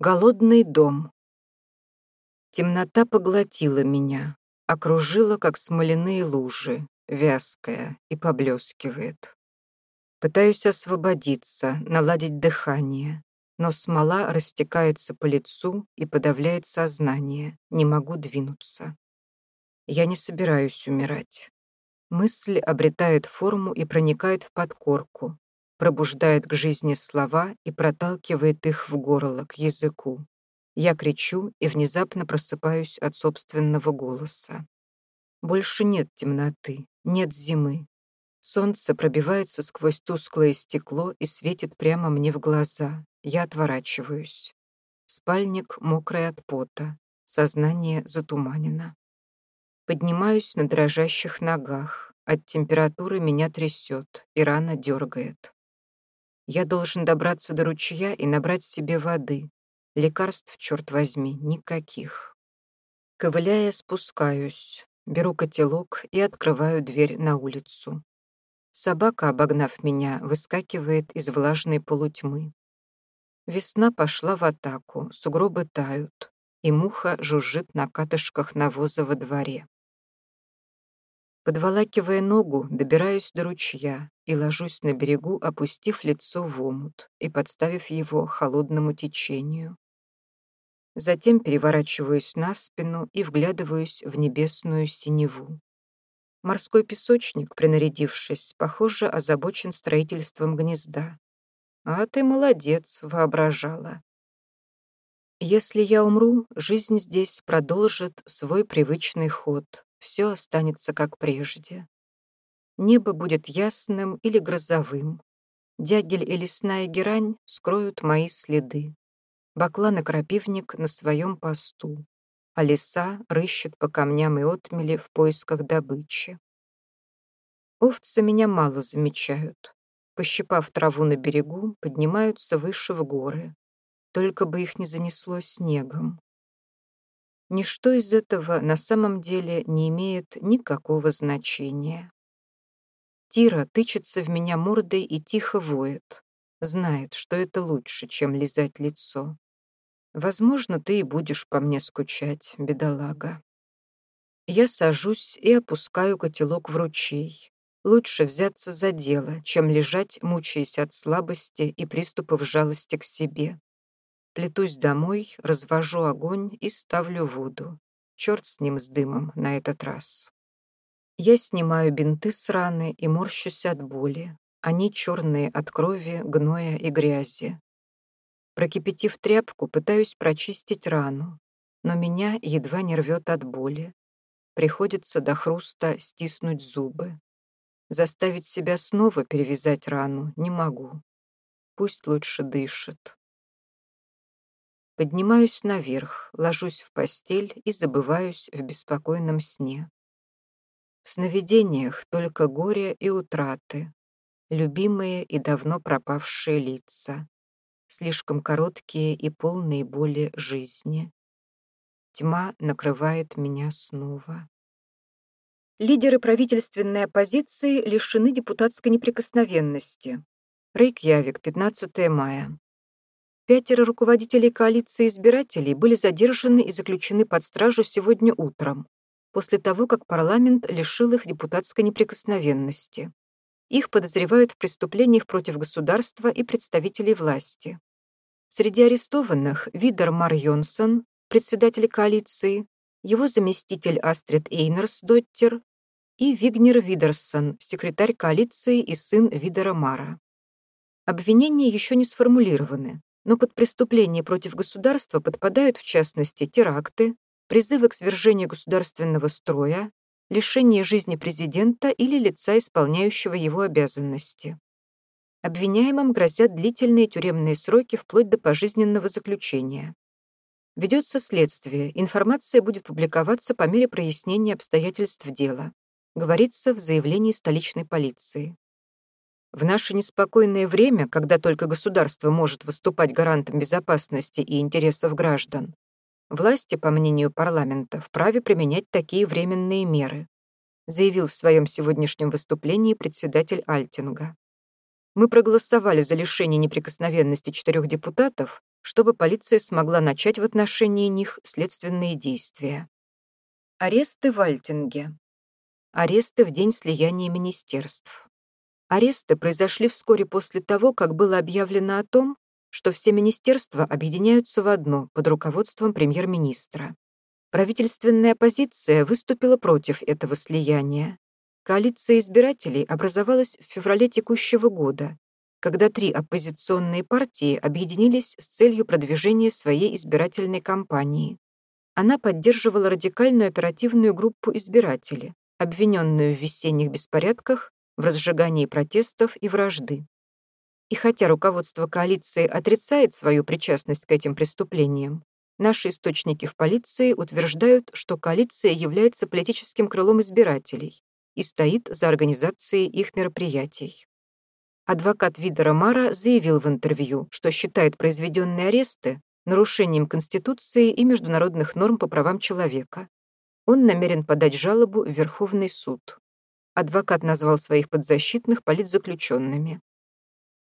Голодный дом. Темнота поглотила меня, окружила, как смоляные лужи, вязкая и поблескивает. Пытаюсь освободиться, наладить дыхание, но смола растекается по лицу и подавляет сознание, не могу двинуться. Я не собираюсь умирать. Мысль обретает форму и проникает в подкорку, пробуждает к жизни слова и проталкивает их в горло, к языку. Я кричу и внезапно просыпаюсь от собственного голоса. Больше нет темноты, нет зимы. Солнце пробивается сквозь тусклое стекло и светит прямо мне в глаза. Я отворачиваюсь. Спальник мокрый от пота, сознание затуманено. Поднимаюсь на дрожащих ногах. От температуры меня трясет и рана дергает. Я должен добраться до ручья и набрать себе воды. Лекарств, черт возьми, никаких. Ковыляя, спускаюсь, беру котелок и открываю дверь на улицу. Собака, обогнав меня, выскакивает из влажной полутьмы. Весна пошла в атаку, сугробы тают, и муха жужжит на катышках навоза во дворе. Подволакивая ногу, добираюсь до ручья и ложусь на берегу, опустив лицо в омут и подставив его холодному течению. Затем переворачиваюсь на спину и вглядываюсь в небесную синеву. Морской песочник, принарядившись, похоже, озабочен строительством гнезда. А ты молодец, воображала. Если я умру, жизнь здесь продолжит свой привычный ход, все останется как прежде. Небо будет ясным или грозовым. Дягель и лесная герань скроют мои следы. Баклан и крапивник на своем посту, а леса рыщут по камням и отмели в поисках добычи. Овцы меня мало замечают. Пощипав траву на берегу, поднимаются выше в горы. Только бы их не занесло снегом. Ничто из этого на самом деле не имеет никакого значения. Тира тычется в меня мордой и тихо воет. Знает, что это лучше, чем лизать лицо. Возможно, ты и будешь по мне скучать, бедолага. Я сажусь и опускаю котелок в ручей. Лучше взяться за дело, чем лежать, мучаясь от слабости и приступов жалости к себе. Плетусь домой, развожу огонь и ставлю воду. Черт с ним, с дымом, на этот раз. Я снимаю бинты с раны и морщусь от боли. Они черные от крови, гноя и грязи. Прокипятив тряпку, пытаюсь прочистить рану, но меня едва не рвет от боли. Приходится до хруста стиснуть зубы. Заставить себя снова перевязать рану не могу. Пусть лучше дышит. Поднимаюсь наверх, ложусь в постель и забываюсь в беспокойном сне. В сновидениях только горе и утраты, любимые и давно пропавшие лица, слишком короткие и полные боли жизни. Тьма накрывает меня снова. Лидеры правительственной оппозиции лишены депутатской неприкосновенности. Рейкьявик, 15 мая. Пятеро руководителей коалиции избирателей были задержаны и заключены под стражу сегодня утром, после того, как парламент лишил их депутатской неприкосновенности. Их подозревают в преступлениях против государства и представителей власти. Среди арестованных Видер Мар Йонсон, председатель коалиции, его заместитель Астрид Эйнерс Доттер и Вигнер Видерсон, секретарь коалиции и сын Видера Мара. Обвинения еще не сформулированы, но под преступления против государства подпадают в частности теракты, призывы к свержению государственного строя, лишение жизни президента или лица, исполняющего его обязанности. Обвиняемым грозят длительные тюремные сроки вплоть до пожизненного заключения. Ведется следствие, информация будет публиковаться по мере прояснения обстоятельств дела, говорится в заявлении столичной полиции. В наше неспокойное время, когда только государство может выступать гарантом безопасности и интересов граждан, власти, по мнению парламента, вправе применять такие временные меры, заявил в своем сегодняшнем выступлении председатель Альтинга. Мы проголосовали за лишение неприкосновенности четырех депутатов, чтобы полиция смогла начать в отношении них следственные действия. Аресты в Альтинге. Аресты в день слияния министерств. Аресты произошли вскоре после того, как было объявлено о том, что все министерства объединяются в одно под руководством премьер-министра. Правительственная оппозиция выступила против этого слияния. Коалиция избирателей образовалась в феврале текущего года когда три оппозиционные партии объединились с целью продвижения своей избирательной кампании. Она поддерживала радикальную оперативную группу избирателей, обвиненную в весенних беспорядках, в разжигании протестов и вражды. И хотя руководство коалиции отрицает свою причастность к этим преступлениям, наши источники в полиции утверждают, что коалиция является политическим крылом избирателей и стоит за организацией их мероприятий. Адвокат Видера Мара заявил в интервью, что считает произведенные аресты нарушением Конституции и международных норм по правам человека. Он намерен подать жалобу в Верховный суд. Адвокат назвал своих подзащитных политзаключенными.